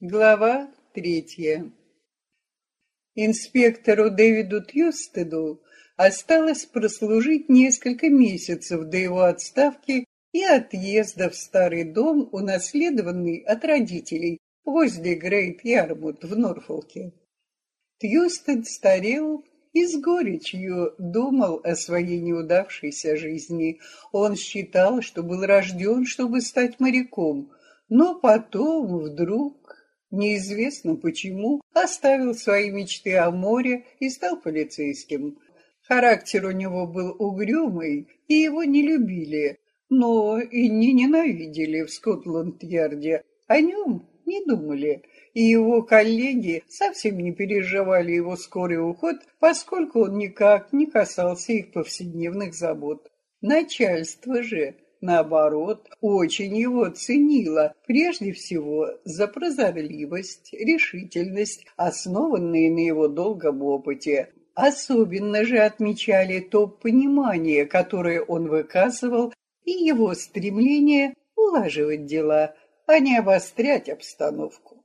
Глава третья. Инспектору Дэвиду Тьюстеду осталось прослужить несколько месяцев до его отставки и отъезда в старый дом, унаследованный от родителей возле Грейт-Ярмут в Норфолке. Тьюстед старел и с горечью думал о своей неудавшейся жизни. Он считал, что был рожден, чтобы стать моряком, но потом вдруг неизвестно почему, оставил свои мечты о море и стал полицейским. Характер у него был угрюмый, и его не любили, но и не ненавидели в Скотланд-Ярде. О нем не думали, и его коллеги совсем не переживали его скорый уход, поскольку он никак не касался их повседневных забот. Начальство же наоборот, очень его ценила, прежде всего за прозорливость, решительность, основанные на его долгом опыте. Особенно же отмечали то понимание, которое он выказывал, и его стремление улаживать дела, а не обострять обстановку.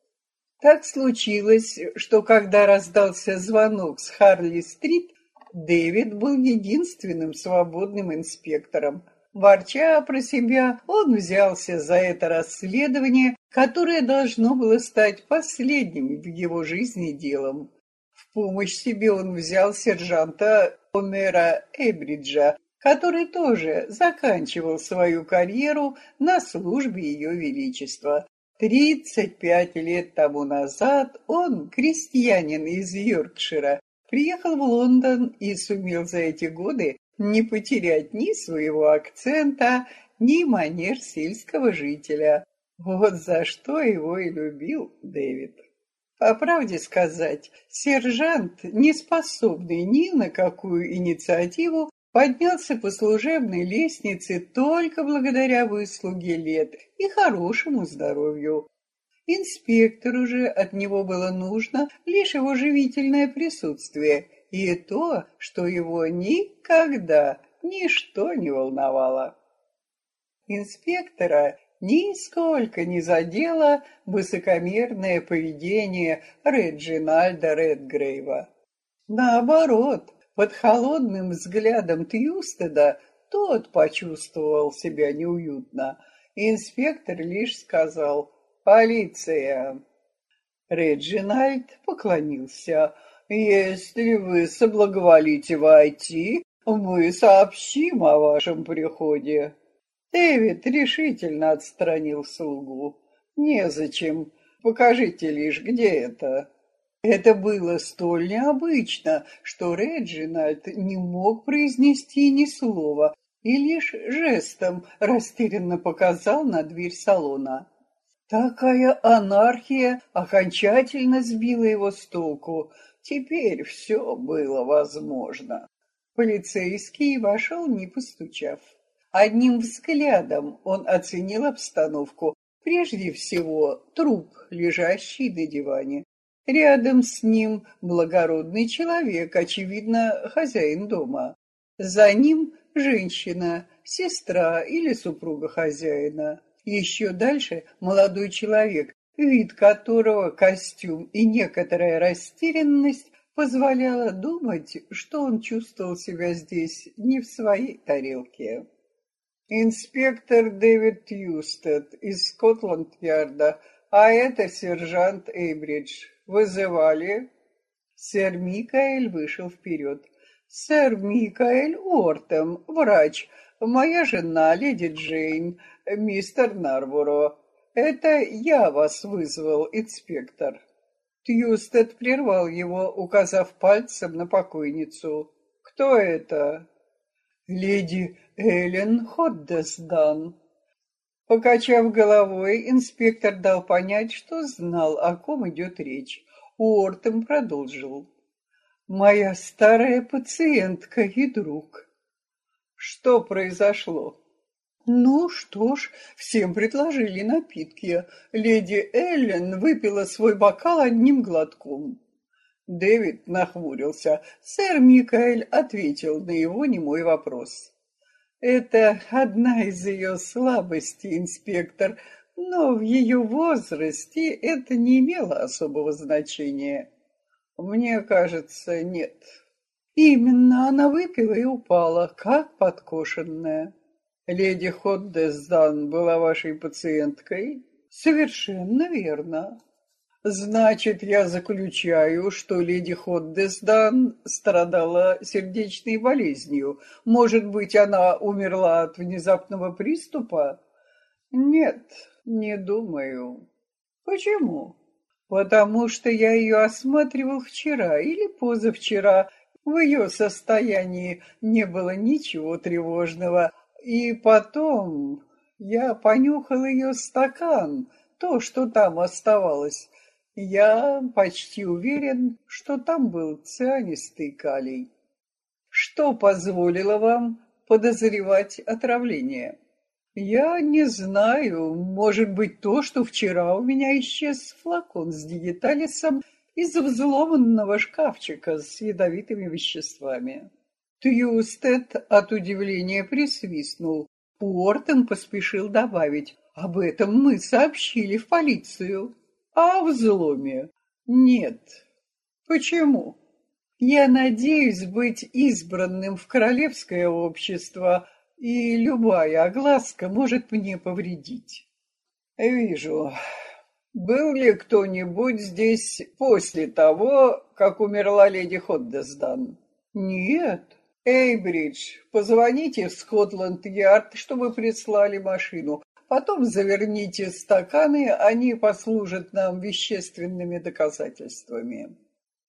Так случилось, что когда раздался звонок с Харли-стрит, Дэвид был единственным свободным инспектором. Ворча про себя, он взялся за это расследование, которое должно было стать последним в его жизни делом. В помощь себе он взял сержанта Омера Эбриджа, который тоже заканчивал свою карьеру на службе Ее Величества. Тридцать пять лет тому назад он, крестьянин из Йоркшира, приехал в Лондон и сумел за эти годы не потерять ни своего акцента, ни манер сельского жителя. Вот за что его и любил Дэвид. По правде сказать, сержант, не способный ни на какую инициативу, поднялся по служебной лестнице только благодаря выслуге лет и хорошему здоровью. Инспектору же от него было нужно лишь его живительное присутствие и то, что его никогда ничто не волновало. Инспектора нисколько не задело высокомерное поведение Реджинальда Редгрейва. Наоборот, под холодным взглядом Тьюстеда тот почувствовал себя неуютно. Инспектор лишь сказал «Полиция». Реджинальд поклонился, если вы соблаговолите войти, мы сообщим о вашем приходе. Дэвид решительно отстранил слугу. Незачем. Покажите лишь, где это. Это было столь необычно, что Реджинальд не мог произнести ни слова и лишь жестом растерянно показал на дверь салона. Такая анархия окончательно сбила его с толку. Теперь все было возможно. Полицейский вошел, не постучав. Одним взглядом он оценил обстановку. Прежде всего, труп, лежащий на диване. Рядом с ним благородный человек, очевидно, хозяин дома. За ним женщина, сестра или супруга хозяина. Еще дальше молодой человек, вид которого костюм и некоторая растерянность позволяла думать, что он чувствовал себя здесь не в своей тарелке. Инспектор Дэвид Юстед из Скотланд-Ярда, а это сержант Эйбридж. Вызывали? Сэр Микаэль вышел вперед. Сэр Микаэль Ортем, врач. Моя жена, леди Джейн, мистер Нарборо. «Это я вас вызвал, инспектор». Тьюстед прервал его, указав пальцем на покойницу. «Кто это?» «Леди Эллен Ходдесдан». Покачав головой, инспектор дал понять, что знал, о ком идет речь. Уортом продолжил. «Моя старая пациентка и друг». «Что произошло?» Ну что ж, всем предложили напитки. Леди Эллен выпила свой бокал одним глотком. Дэвид нахмурился. Сэр Микаэль ответил на его немой вопрос. Это одна из ее слабостей, инспектор. но в ее возрасте это не имело особого значения. Мне кажется, нет. Именно она выпила и упала, как подкошенная. Леди Ходдесдан была вашей пациенткой? Совершенно верно. Значит, я заключаю, что леди Ходдесдан страдала сердечной болезнью. Может быть, она умерла от внезапного приступа? Нет, не думаю. Почему? Потому что я ее осматривал вчера или позавчера. В ее состоянии не было ничего тревожного. И потом я понюхал ее стакан, то, что там оставалось. Я почти уверен, что там был цианистый калий. Что позволило вам подозревать отравление? Я не знаю, может быть то, что вчера у меня исчез флакон с дигиталисом из взломанного шкафчика с ядовитыми веществами. Тьюстед от удивления присвистнул. Уортон поспешил добавить, об этом мы сообщили в полицию. А о взломе? Нет. Почему? Я надеюсь быть избранным в королевское общество, и любая огласка может мне повредить. Вижу. Был ли кто-нибудь здесь после того, как умерла леди Ходдесдан? Нет. Эйбридж, позвоните в Скотланд-Ярд, чтобы прислали машину. Потом заверните стаканы, они послужат нам вещественными доказательствами.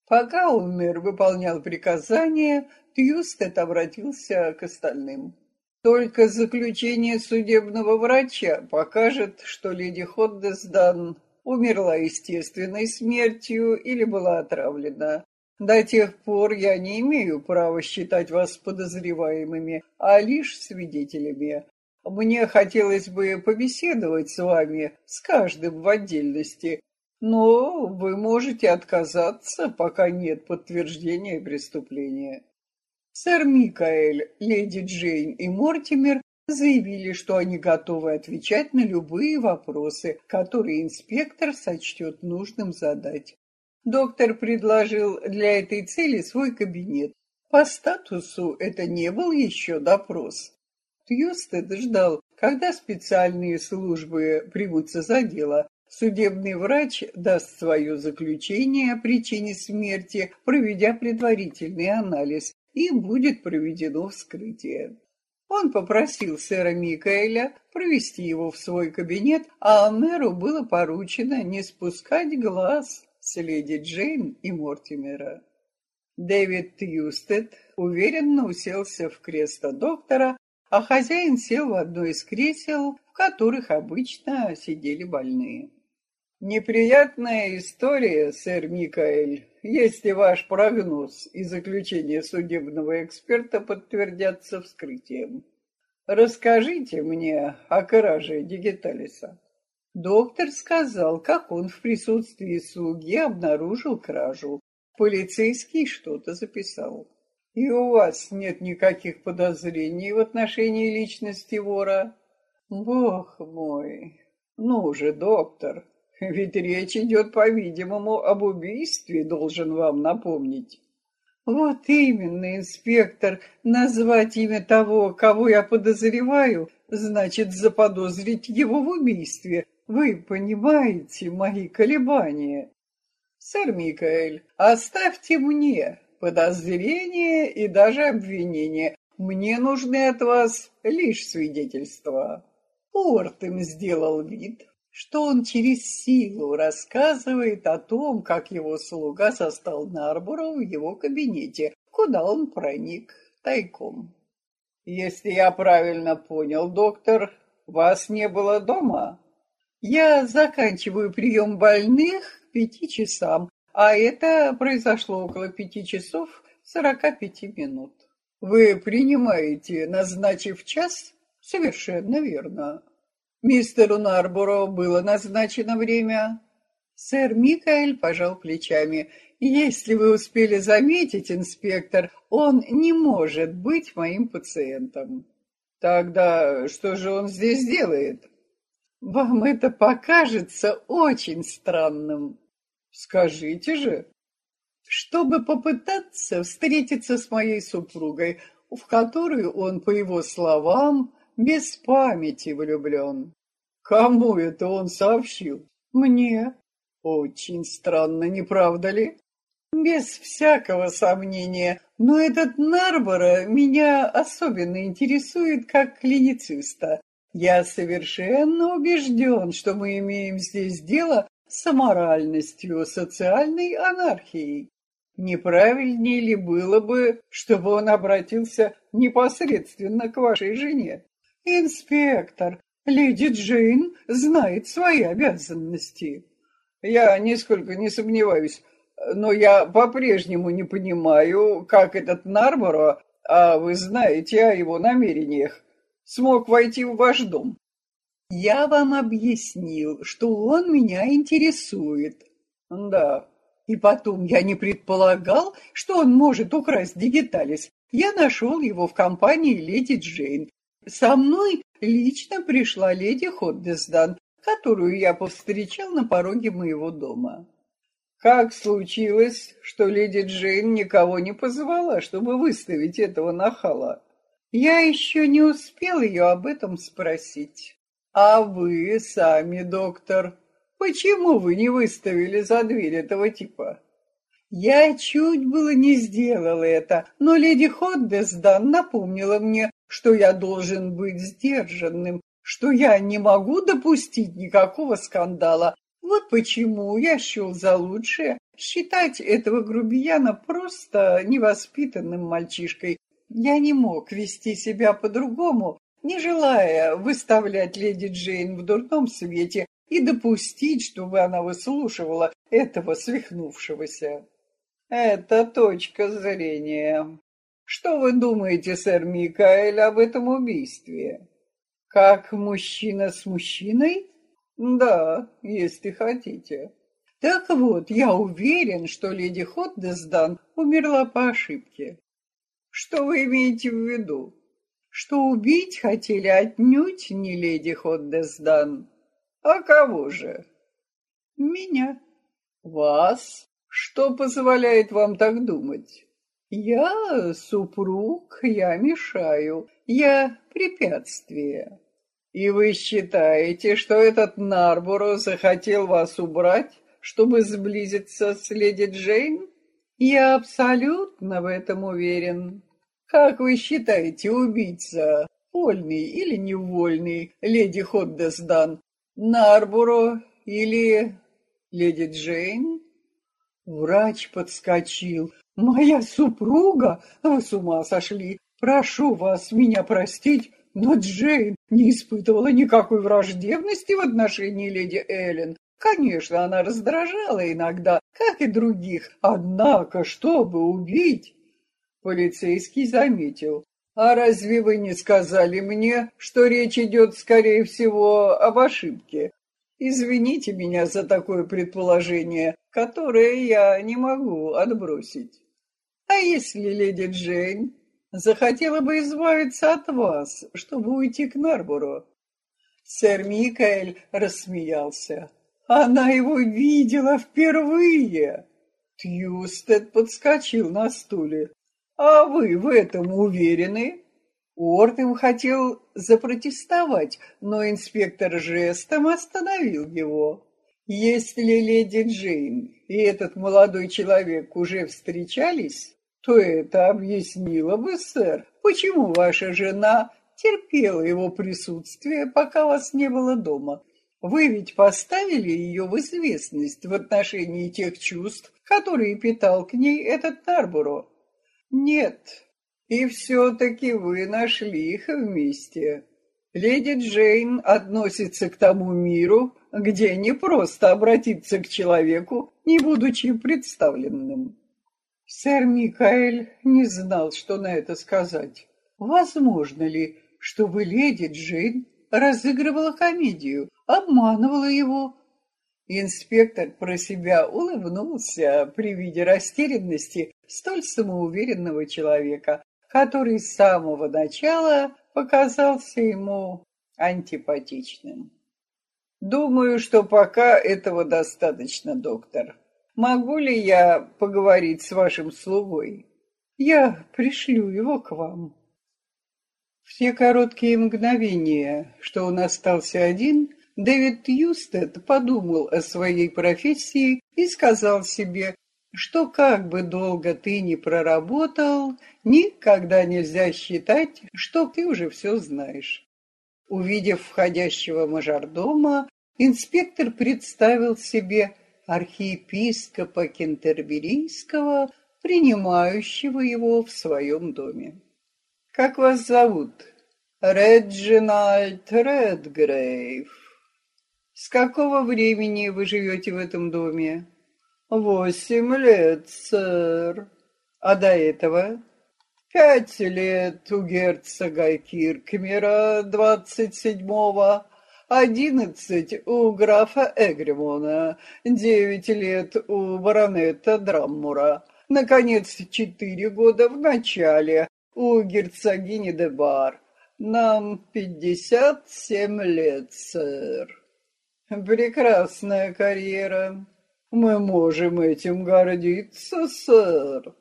Пока Умер выполнял приказание, Тьюстед обратился к остальным. Только заключение судебного врача покажет, что леди Ходдесдан умерла естественной смертью или была отравлена. До тех пор я не имею права считать вас подозреваемыми, а лишь свидетелями. Мне хотелось бы побеседовать с вами, с каждым в отдельности, но вы можете отказаться, пока нет подтверждения преступления. Сэр Микаэль, леди Джейн и Мортимер заявили, что они готовы отвечать на любые вопросы, которые инспектор сочтет нужным задать. Доктор предложил для этой цели свой кабинет. По статусу это не был еще допрос. Тьюстед ждал, когда специальные службы примутся за дело. Судебный врач даст свое заключение о причине смерти, проведя предварительный анализ, и будет проведено вскрытие. Он попросил сэра Микаэля провести его в свой кабинет, а мэру было поручено не спускать глаз с леди Джейн и Мортимера. Дэвид Тьюстед уверенно уселся в кресло доктора, а хозяин сел в одно из кресел, в которых обычно сидели больные. Неприятная история, сэр Микаэль, если ваш прогноз и заключение судебного эксперта подтвердятся вскрытием. Расскажите мне о краже Дигиталиса. Доктор сказал, как он в присутствии слуги обнаружил кражу. Полицейский что-то записал. И у вас нет никаких подозрений в отношении личности вора? Бог мой! Ну же, доктор, ведь речь идет, по-видимому, об убийстве, должен вам напомнить. Вот именно, инспектор, назвать имя того, кого я подозреваю, значит заподозрить его в убийстве. Вы понимаете мои колебания? Сэр Микаэль, оставьте мне подозрения и даже обвинения. Мне нужны от вас лишь свидетельства. Уортем сделал вид, что он через силу рассказывает о том, как его слуга застал Нарбора в его кабинете, куда он проник тайком. Если я правильно понял, доктор, вас не было дома? Я заканчиваю прием больных к пяти часам, а это произошло около пяти часов сорока пяти минут. Вы принимаете, назначив час? Совершенно верно. Мистеру Нарборо было назначено время. Сэр Микаэль пожал плечами. Если вы успели заметить, инспектор, он не может быть моим пациентом. Тогда что же он здесь делает? Вам это покажется очень странным. Скажите же. Чтобы попытаться встретиться с моей супругой, в которую он, по его словам, без памяти влюблен. Кому это он сообщил? Мне. Очень странно, не правда ли? Без всякого сомнения, но этот Нарбора меня особенно интересует как клинициста. Я совершенно убежден, что мы имеем здесь дело с аморальностью, социальной анархией. Неправильнее ли было бы, чтобы он обратился непосредственно к вашей жене? Инспектор, леди Джейн знает свои обязанности. Я нисколько не сомневаюсь, но я по-прежнему не понимаю, как этот Нарборо, а вы знаете о его намерениях, смог войти в ваш дом. Я вам объяснил, что он меня интересует. Да, и потом я не предполагал, что он может украсть Дигиталис. Я нашел его в компании леди Джейн. Со мной лично пришла леди Ходдесдан, которую я повстречал на пороге моего дома. Как случилось, что леди Джейн никого не позвала, чтобы выставить этого нахала? Я еще не успел ее об этом спросить. А вы сами, доктор, почему вы не выставили за дверь этого типа? Я чуть было не сделал это, но леди Ходдесдан напомнила мне, что я должен быть сдержанным, что я не могу допустить никакого скандала. Вот почему я счел за лучшее считать этого грубияна просто невоспитанным мальчишкой. Я не мог вести себя по-другому, не желая выставлять леди Джейн в дурном свете и допустить, чтобы она выслушивала этого свихнувшегося. Это точка зрения. Что вы думаете, сэр Микаэль, об этом убийстве? Как мужчина с мужчиной? Да, если хотите. Так вот, я уверен, что леди Ходдесдан умерла по ошибке. Что вы имеете в виду? Что убить хотели отнюдь не леди Ходдесдан. А кого же? Меня. Вас? Что позволяет вам так думать? Я супруг, я мешаю, я препятствие. И вы считаете, что этот Нарборо захотел вас убрать, чтобы сблизиться с леди Джейн? Я абсолютно в этом уверен. Как вы считаете, убийца, вольный или невольный, леди Ходдесдан, Нарборо или леди Джейн? Врач подскочил. «Моя супруга? Вы с ума сошли! Прошу вас меня простить, но Джейн не испытывала никакой враждебности в отношении леди Эллен. Конечно, она раздражала иногда, как и других, однако, чтобы убить...» Полицейский заметил. «А разве вы не сказали мне, что речь идет, скорее всего, об ошибке? Извините меня за такое предположение, которое я не могу отбросить». А если леди Джейн захотела бы избавиться от вас, чтобы уйти к Нарбору? Сэр Микаэль рассмеялся. Она его видела впервые. Тьюстед подскочил на стуле. А вы в этом уверены? Уортем хотел запротестовать, но инспектор жестом остановил его. Если леди Джейн и этот молодой человек уже встречались, то это объяснило бы, сэр, почему ваша жена терпела его присутствие, пока вас не было дома. Вы ведь поставили ее в известность в отношении тех чувств, которые питал к ней этот Тарбуро. Нет, и все-таки вы нашли их вместе. Леди Джейн относится к тому миру, где не просто обратиться к человеку, не будучи представленным. Сэр Микаэль не знал, что на это сказать. Возможно ли, чтобы леди Джейн разыгрывала комедию, обманывала его? Инспектор про себя улыбнулся при виде растерянности столь самоуверенного человека, который с самого начала показался ему антипатичным. Думаю, что пока этого достаточно, доктор. Могу ли я поговорить с вашим слугой? Я пришлю его к вам. В те короткие мгновения, что он остался один, Дэвид Юстед подумал о своей профессии и сказал себе, что как бы долго ты ни проработал, никогда нельзя считать, что ты уже все знаешь. Увидев входящего мажордома, Инспектор представил себе архиепископа Кентерберийского, принимающего его в своем доме. «Как вас зовут?» «Реджинальд Редгрейв». «С какого времени вы живете в этом доме?» «Восемь лет, сэр». «А до этого?» «Пять лет у герцога Киркмера двадцать седьмого, одиннадцать у графа Эгремона, девять лет у баронета Драммура, наконец, четыре года в начале у герцогини де Бар. Нам пятьдесят семь лет, сэр. Прекрасная карьера. Мы можем этим гордиться, сэр.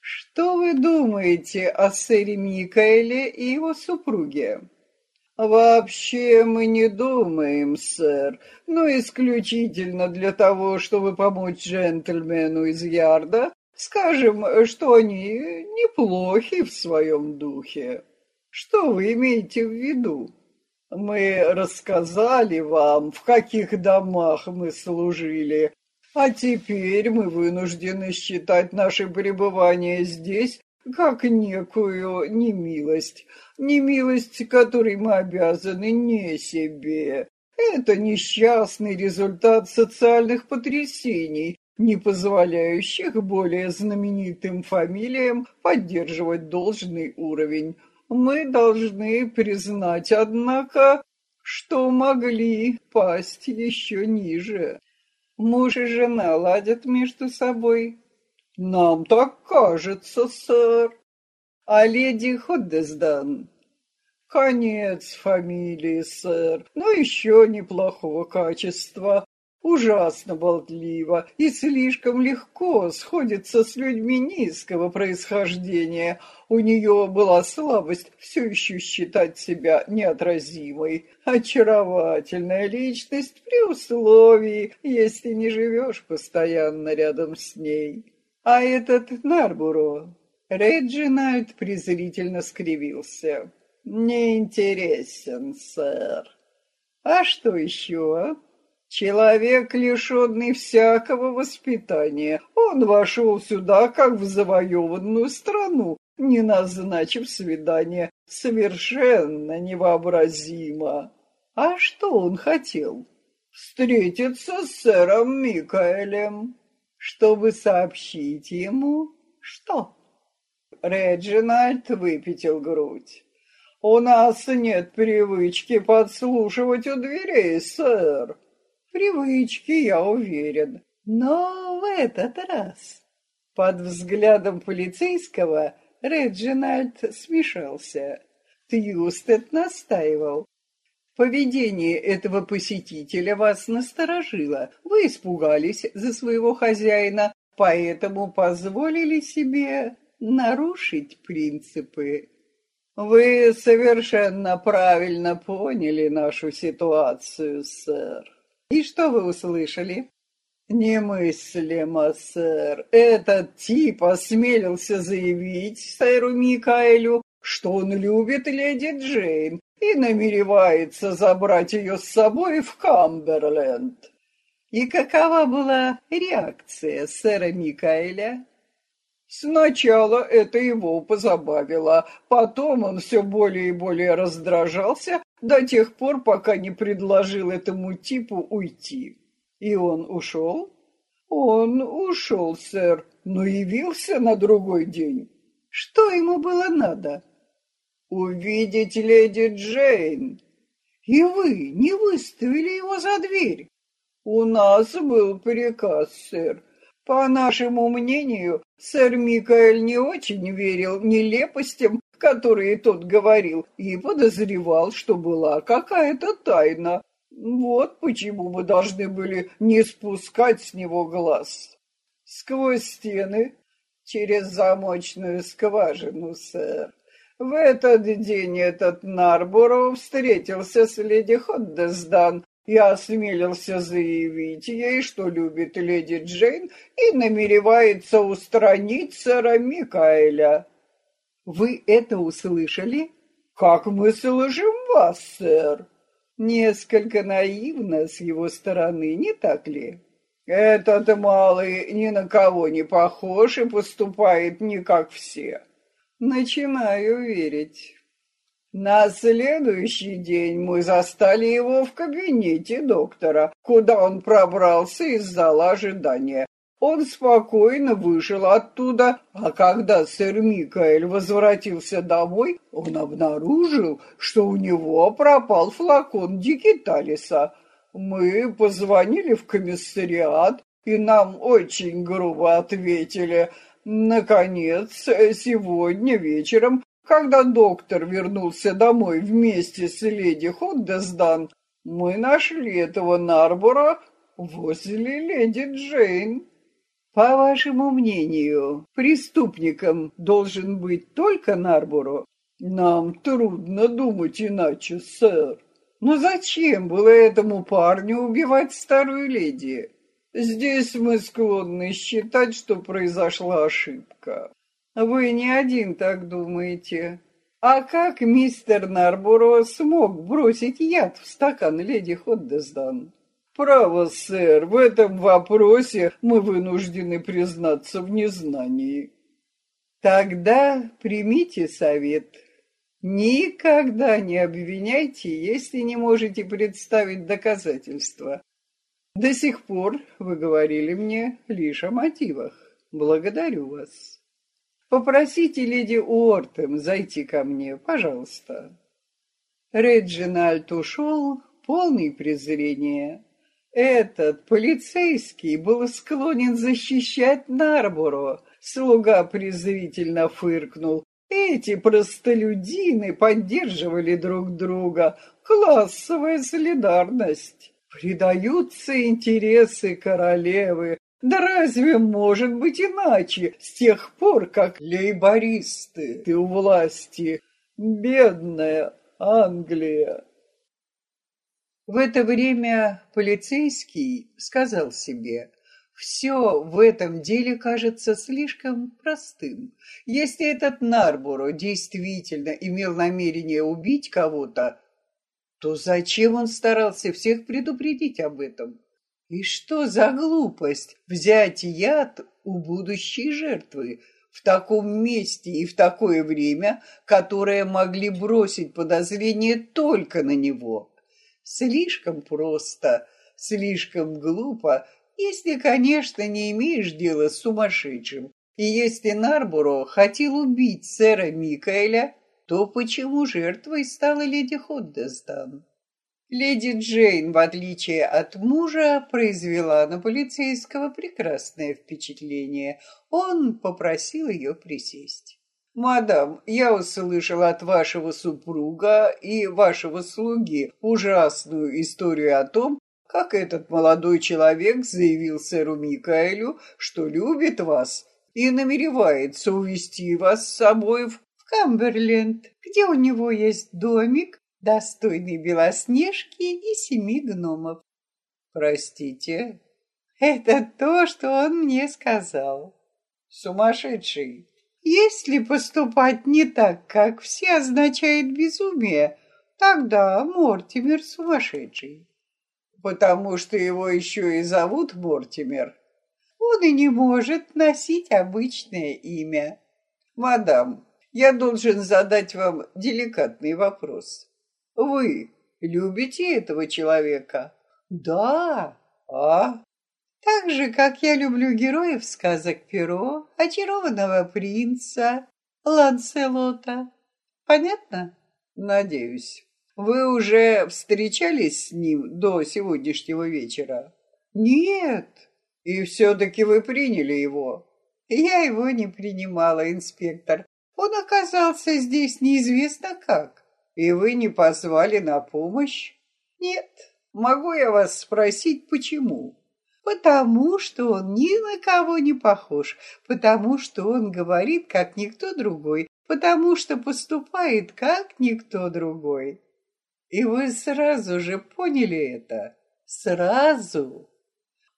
Что вы думаете о сэре Микаэле и его супруге? «Вообще мы не думаем, сэр, но исключительно для того, чтобы помочь джентльмену из Ярда, скажем, что они неплохи в своем духе. Что вы имеете в виду? Мы рассказали вам, в каких домах мы служили, а теперь мы вынуждены считать наше пребывание здесь как некую немилость, немилость, которой мы обязаны не себе. Это несчастный результат социальных потрясений, не позволяющих более знаменитым фамилиям поддерживать должный уровень. Мы должны признать, однако, что могли пасть еще ниже. Муж и жена ладят между собой, «Нам так кажется, сэр. А леди Ходдесдан?» «Конец фамилии, сэр, но еще неплохого качества. Ужасно болтливо и слишком легко сходится с людьми низкого происхождения. У нее была слабость все еще считать себя неотразимой. Очаровательная личность при условии, если не живешь постоянно рядом с ней». А этот Нарбуро... Реджинальд презрительно скривился. «Неинтересен, сэр. А что еще? Человек, лишенный всякого воспитания. Он вошел сюда, как в завоеванную страну, не назначив свидание. Совершенно невообразимо. А что он хотел? Встретиться с сэром Микаэлем чтобы сообщить ему, что? Реджинальд выпятил грудь. «У нас нет привычки подслушивать у дверей, сэр. Привычки, я уверен. Но в этот раз...» Под взглядом полицейского Реджинальд смешался. Тьюстед настаивал. Поведение этого посетителя вас насторожило. Вы испугались за своего хозяина, поэтому позволили себе нарушить принципы. Вы совершенно правильно поняли нашу ситуацию, сэр. И что вы услышали? Немыслимо, сэр. Этот тип осмелился заявить сэру Микаэлю, что он любит леди Джейн и намеревается забрать ее с собой в Камберленд. И какова была реакция сэра Микаэля? Сначала это его позабавило, потом он все более и более раздражался до тех пор, пока не предложил этому типу уйти. И он ушел? Он ушел, сэр, но явился на другой день. Что ему было надо? увидеть леди Джейн. И вы не выставили его за дверь. У нас был приказ, сэр. По нашему мнению, сэр Микаэль не очень верил нелепостям, которые тот говорил, и подозревал, что была какая-то тайна. Вот почему мы должны были не спускать с него глаз. Сквозь стены, через замочную скважину, сэр. В этот день этот Нарборо встретился с леди Ходдесдан и осмелился заявить ей, что любит леди Джейн и намеревается устранить сэра Микаэля. Вы это услышали? Как мы слышим вас, сэр? Несколько наивно с его стороны, не так ли? Этот малый ни на кого не похож и поступает не как все. Начинаю верить. На следующий день мы застали его в кабинете доктора, куда он пробрался из зала ожидания. Он спокойно вышел оттуда, а когда сэр Микаэль возвратился домой, он обнаружил, что у него пропал флакон дикиталиса. Мы позвонили в комиссариат, и нам очень грубо ответили. Наконец, сегодня вечером, когда доктор вернулся домой вместе с леди Ходдесдан, мы нашли этого Нарбора возле леди Джейн. По вашему мнению, преступником должен быть только Нарборо? Нам трудно думать иначе, сэр. Но зачем было этому парню убивать старую леди? Здесь мы склонны считать, что произошла ошибка. Вы не один так думаете. А как мистер Нарборо смог бросить яд в стакан леди Ходдесдан? Право, сэр, в этом вопросе мы вынуждены признаться в незнании. Тогда примите совет. Никогда не обвиняйте, если не можете представить доказательства. До сих пор вы говорили мне лишь о мотивах. Благодарю вас. Попросите леди Уортем зайти ко мне, пожалуйста. Реджинальд ушел, полный презрения. Этот полицейский был склонен защищать Нарборо. Слуга презрительно фыркнул. Эти простолюдины поддерживали друг друга. Классовая солидарность. Предаются интересы королевы. Да разве может быть иначе с тех пор, как лейбористы у власти? Бедная Англия. В это время полицейский сказал себе, «Все в этом деле кажется слишком простым. Если этот Нарборо действительно имел намерение убить кого-то, то зачем он старался всех предупредить об этом? И что за глупость взять яд у будущей жертвы в таком месте и в такое время, которое могли бросить подозрение только на него?» Слишком просто, слишком глупо, если, конечно, не имеешь дела с сумасшедшим. И если Нарборо хотел убить сэра Микаэля, то почему жертвой стала леди Ходдестан? Леди Джейн, в отличие от мужа, произвела на полицейского прекрасное впечатление. Он попросил ее присесть. «Мадам, я услышал от вашего супруга и вашего слуги ужасную историю о том, как этот молодой человек заявил сэру Микаэлю, что любит вас и намеревается увести вас с собой в Камберленд, где у него есть домик, достойный Белоснежки и семи гномов. Простите, это то, что он мне сказал. Сумасшедший. Если поступать не так, как все, означает безумие, тогда Мортимер сумасшедший. Потому что его еще и зовут Мортимер. Он и не может носить обычное имя. Мадам, я должен задать вам деликатный вопрос. Вы любите этого человека? Да. А? Так же, как я люблю героев сказок Перо, очарованного принца, Ланселота. Понятно? Надеюсь. Вы уже встречались с ним до сегодняшнего вечера? Нет. И все-таки вы приняли его? Я его не принимала, инспектор. Он оказался здесь неизвестно как. И вы не позвали на помощь? Нет. Могу я вас спросить, почему? Потому что он ни на кого не похож, потому что он говорит, как никто другой, потому что поступает, как никто другой. И вы сразу же поняли это. Сразу.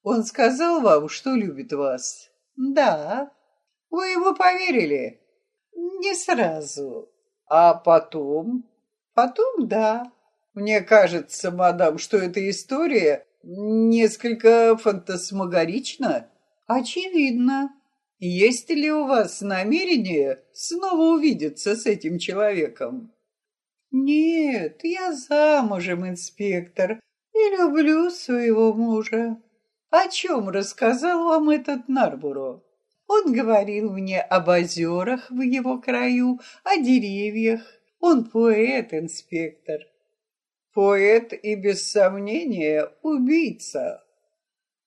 Он сказал вам, что любит вас? Да. Вы ему поверили? Не сразу. А потом? Потом, да. Мне кажется, мадам, что эта история несколько фантасмагорична. Очевидно. Есть ли у вас намерение снова увидеться с этим человеком? Нет, я замужем, инспектор, и люблю своего мужа. О чем рассказал вам этот Нарбуро? Он говорил мне об озерах в его краю, о деревьях. Он поэт, инспектор. Поэт и, без сомнения, убийца.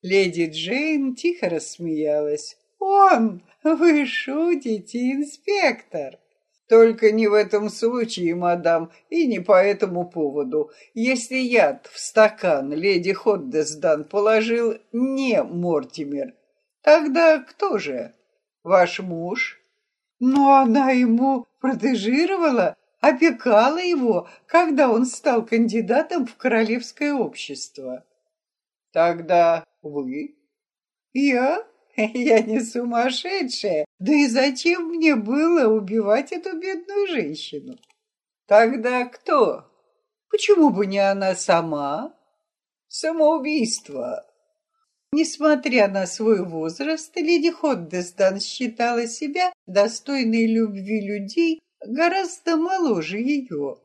Леди Джейн тихо рассмеялась. «Он! Вы шутите, инспектор!» «Только не в этом случае, мадам, и не по этому поводу. Если яд в стакан леди Ходдесдан положил не Мортимер, тогда кто же? Ваш муж?» «Но она ему протежировала, опекала его, когда он стал кандидатом в королевское общество». «Тогда вы?» «Я?» Я не сумасшедшая. Да и зачем мне было убивать эту бедную женщину? Тогда кто? Почему бы не она сама? Самоубийство. Несмотря на свой возраст, леди Ходдестан считала себя достойной любви людей гораздо моложе ее.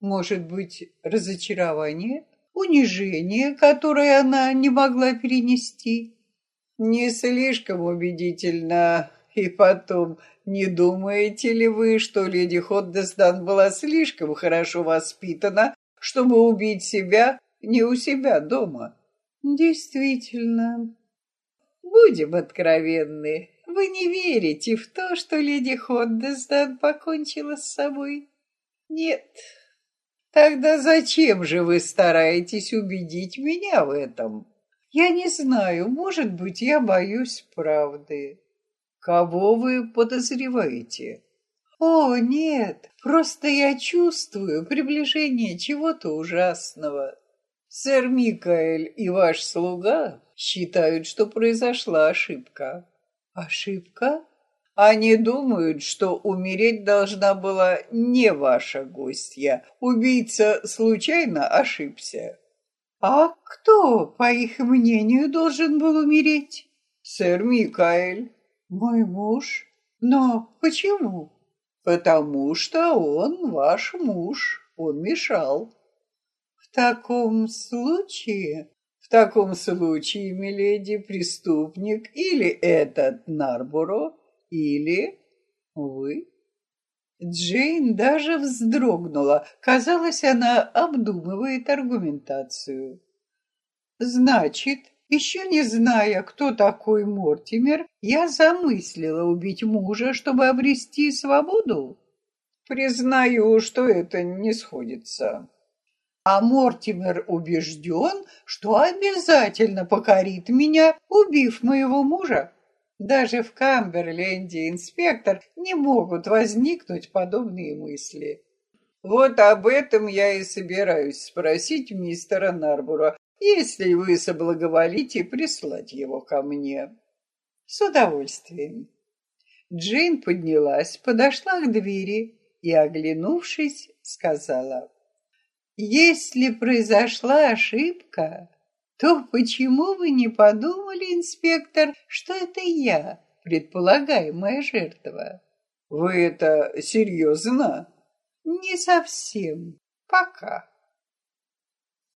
Может быть, разочарование, унижение, которое она не могла перенести. Не слишком убедительно. И потом, не думаете ли вы, что леди Ходдесдан была слишком хорошо воспитана, чтобы убить себя не у себя дома? Действительно. Будем откровенны. Вы не верите в то, что леди Ходдесдан покончила с собой? Нет. Тогда зачем же вы стараетесь убедить меня в этом? Я не знаю, может быть, я боюсь правды. Кого вы подозреваете? О, нет, просто я чувствую приближение чего-то ужасного. Сэр Микаэль и ваш слуга считают, что произошла ошибка. Ошибка? Они думают, что умереть должна была не ваша гостья. Убийца случайно ошибся. А кто, по их мнению, должен был умереть? Сэр Микаэль. Мой муж? Но почему? Потому что он ваш муж. Он мешал. В таком случае... В таком случае, миледи, преступник или этот Нарборо, или вы. Джейн даже вздрогнула. Казалось, она обдумывает аргументацию. «Значит, еще не зная, кто такой Мортимер, я замыслила убить мужа, чтобы обрести свободу?» «Признаю, что это не сходится». А Мортимер убежден, что обязательно покорит меня, убив моего мужа. Даже в Камберленде, инспектор, не могут возникнуть подобные мысли. Вот об этом я и собираюсь спросить мистера Нарбура, если вы соблаговолите прислать его ко мне. С удовольствием. Джейн поднялась, подошла к двери и, оглянувшись, сказала, «Если произошла ошибка, то почему вы не подумали, инспектор, что это я, предполагаемая жертва? Вы это серьезно? Не совсем. Пока.